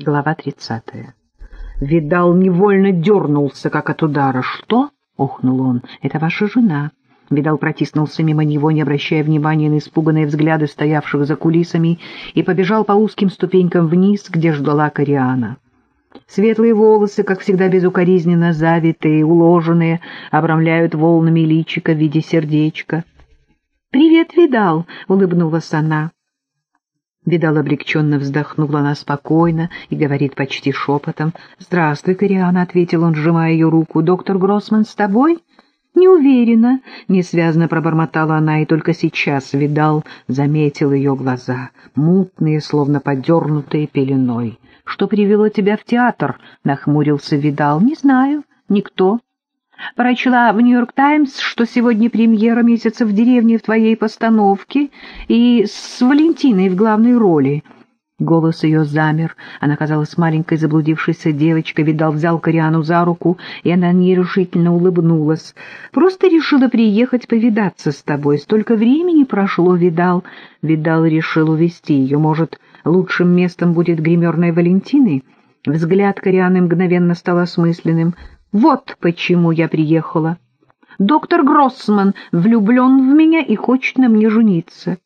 Глава тридцатая. Видал, невольно дернулся, как от удара. «Что?» — охнул он. «Это ваша жена». Видал протиснулся мимо него, не обращая внимания на испуганные взгляды стоявших за кулисами, и побежал по узким ступенькам вниз, где ждала Кориана. Светлые волосы, как всегда безукоризненно завитые, уложенные, обрамляют волнами личика в виде сердечка. «Привет, Видал!» — улыбнулась она. Видал облегченно вздохнул, она спокойно и говорит почти шепотом. «Здравствуй, Кориана», — ответил он, сжимая ее руку. «Доктор Гроссман с тобой?» «Не уверена», — несвязно пробормотала она, и только сейчас Видал заметил ее глаза, мутные, словно подернутые пеленой. «Что привело тебя в театр?» — нахмурился Видал. «Не знаю. Никто. Прочла в «Нью-Йорк Таймс», что сегодня премьера месяца в деревне в твоей постановке и с Валентиной в главной роли. Голос ее замер, она казалась маленькой заблудившейся девочкой, видал, взял Кориану за руку, и она нерешительно улыбнулась. «Просто решила приехать повидаться с тобой. Столько времени прошло, видал». Видал решил увести ее. Может, лучшим местом будет гримерная Валентины? Взгляд Корианы мгновенно стал осмысленным. Вот почему я приехала. Доктор Гроссман влюблен в меня и хочет на мне жениться.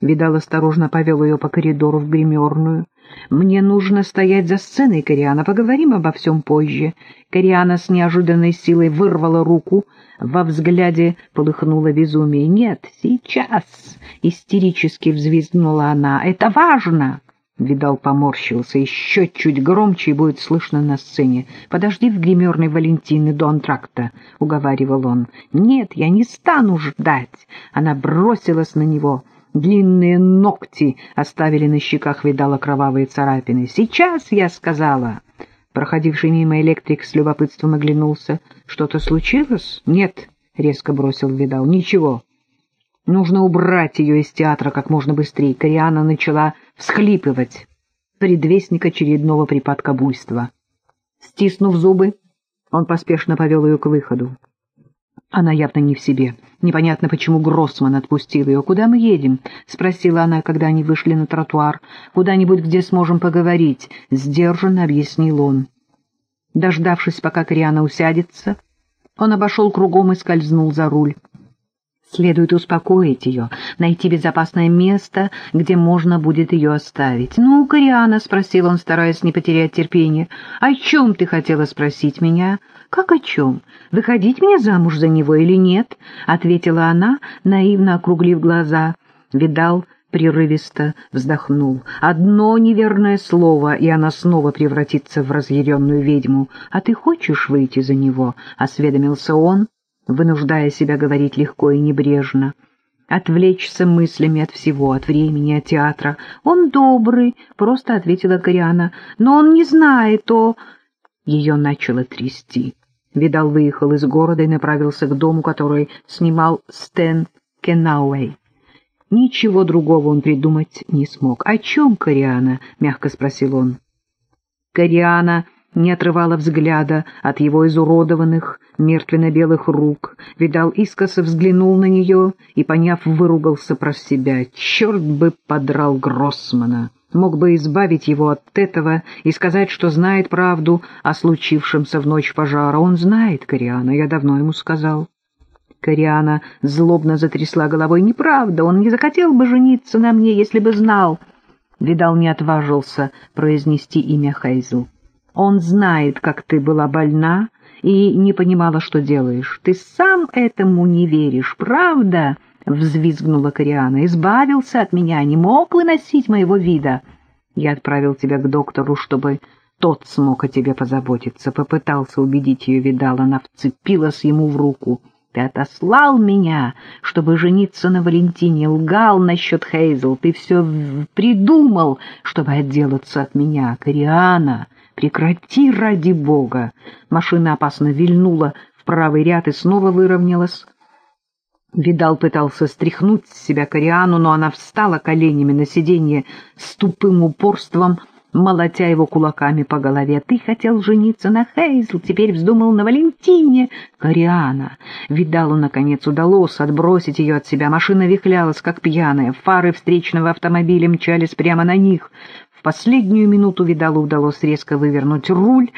Видал осторожно повел ее по коридору в гримерную. «Мне нужно стоять за сценой, Кориана. Поговорим обо всем позже». Кориана с неожиданной силой вырвала руку. Во взгляде полыхнуло безумие. «Нет, сейчас!» — истерически взвизгнула она. «Это важно!» Видал поморщился, еще чуть громче и будет слышно на сцене. «Подожди в гримерной Валентины до антракта», — уговаривал он. «Нет, я не стану ждать». Она бросилась на него. Длинные ногти оставили на щеках Видала кровавые царапины. «Сейчас!» — я сказала. Проходивший мимо электрик с любопытством оглянулся. «Что-то случилось?» «Нет», — резко бросил Видал. «Ничего». Нужно убрать ее из театра как можно быстрее. Кориана начала всхлипывать. Предвестник очередного припадка буйства. Стиснув зубы, он поспешно повел ее к выходу. Она явно не в себе. Непонятно, почему Гроссман отпустил ее. «Куда мы едем?» — спросила она, когда они вышли на тротуар. «Куда-нибудь, где сможем поговорить», — сдержанно объяснил он. Дождавшись, пока Кориана усядется, он обошел кругом и скользнул за руль. Следует успокоить ее, найти безопасное место, где можно будет ее оставить. «Ну, Кориана», — спросил он, стараясь не потерять терпение, — «о чем ты хотела спросить меня?» «Как о чем? Выходить мне замуж за него или нет?» — ответила она, наивно округлив глаза. Видал, прерывисто вздохнул. «Одно неверное слово, и она снова превратится в разъяренную ведьму. А ты хочешь выйти за него?» — осведомился он вынуждая себя говорить легко и небрежно, отвлечься мыслями от всего, от времени, от театра. «Он добрый», — просто ответила Кориана, — «но он не знает о...» Ее начало трясти. Видал выехал из города и направился к дому, который снимал Стэн Кенауэй. Ничего другого он придумать не смог. «О чем Кориана?» — мягко спросил он. Кориана не отрывала взгляда от его изуродованных, мертвенно-белых рук, видал, искоса взглянул на нее и, поняв, выругался про себя. Черт бы подрал Гроссмана! Мог бы избавить его от этого и сказать, что знает правду о случившемся в ночь пожара. Он знает, Кориана, я давно ему сказал. Кориана злобно затрясла головой. Неправда, он не захотел бы жениться на мне, если бы знал. Видал, не отважился произнести имя Хейзл. Он знает, как ты была больна и не понимала, что делаешь. Ты сам этому не веришь, правда?» — взвизгнула Кориана. «Избавился от меня, не мог выносить моего вида. Я отправил тебя к доктору, чтобы тот смог о тебе позаботиться. Попытался убедить ее, видал, она вцепилась ему в руку. Ты отослал меня, чтобы жениться на Валентине, лгал насчет Хейзел. Ты все придумал, чтобы отделаться от меня, Кориана». Прекрати ради бога! Машина опасно вильнула в правый ряд и снова выровнялась. Видал пытался стряхнуть с себя Кориану, но она встала коленями на сиденье с тупым упорством, молотя его кулаками по голове. «Ты хотел жениться на Хейзл, теперь вздумал на Валентине!» «Кориана!» Видалу, наконец, удалось отбросить ее от себя. Машина вихлялась, как пьяная. Фары встречного автомобиля мчались прямо на них последнюю минуту Видалу удалось резко вывернуть руль.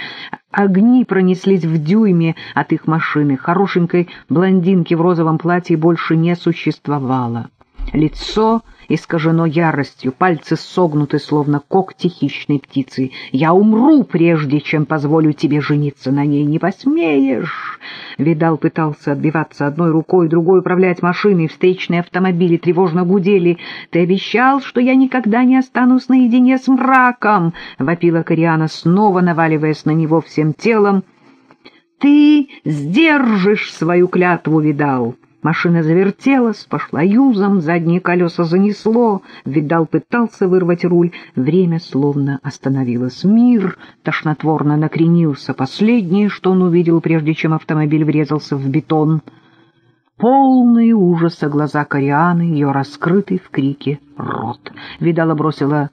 Огни пронеслись в дюйме от их машины. Хорошенькой блондинки в розовом платье больше не существовало. Лицо искажено яростью, пальцы согнуты, словно когти хищной птицы. «Я умру, прежде чем позволю тебе жениться на ней. Не посмеешь!» Видал пытался отбиваться одной рукой, другой управлять машиной. Встречные автомобили тревожно гудели. «Ты обещал, что я никогда не останусь наедине с мраком!» — вопила Кориана, снова наваливаясь на него всем телом. «Ты сдержишь свою клятву, Видал!» Машина завертелась, пошла юзом, задние колеса занесло. Видал пытался вырвать руль. Время словно остановилось. Мир тошнотворно накренился. Последнее, что он увидел, прежде чем автомобиль врезался в бетон. Полные ужаса глаза Корианы, ее раскрытый в крике рот. Видала бросила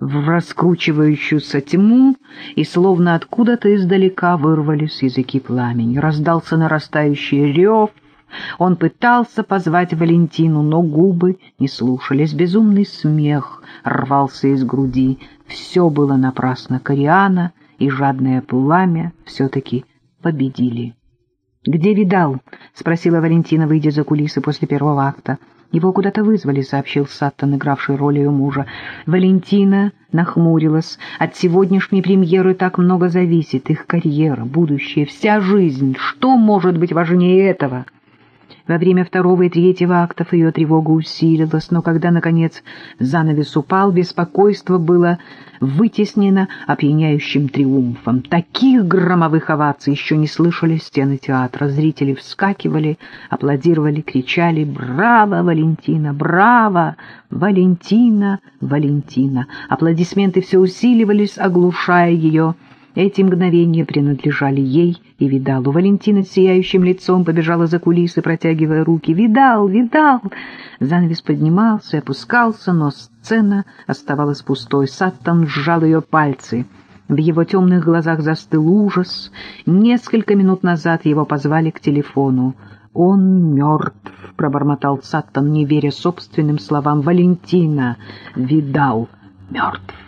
в раскручивающуюся тьму, и словно откуда-то издалека вырвались языки пламени. Раздался нарастающий рев — он пытался позвать Валентину, но губы не слушались. Безумный смех рвался из груди. Все было напрасно. Кориана и жадное пламя все-таки победили. «Где видал?» — спросила Валентина, выйдя за кулисы после первого акта. «Его куда-то вызвали», — сообщил Саттон, игравший роль ее мужа. Валентина нахмурилась. «От сегодняшней премьеры так много зависит. Их карьера, будущее, вся жизнь. Что может быть важнее этого?» Во время второго и третьего актов ее тревога усилилась, но когда, наконец, занавес упал, беспокойство было вытеснено опьяняющим триумфом. Таких громовых оваций еще не слышали стены театра. Зрители вскакивали, аплодировали, кричали «Браво, Валентина! Браво! Валентина! Валентина!» Аплодисменты все усиливались, оглушая ее эти мгновения принадлежали ей и Видалу. Валентина с сияющим лицом побежала за кулисы, протягивая руки. «Видал! Видал!» Занавес поднимался и опускался, но сцена оставалась пустой. Саттон сжал ее пальцы. В его темных глазах застыл ужас. Несколько минут назад его позвали к телефону. «Он мертв», — пробормотал Саттон, не веря собственным словам. «Валентина! Видал! Мертв!»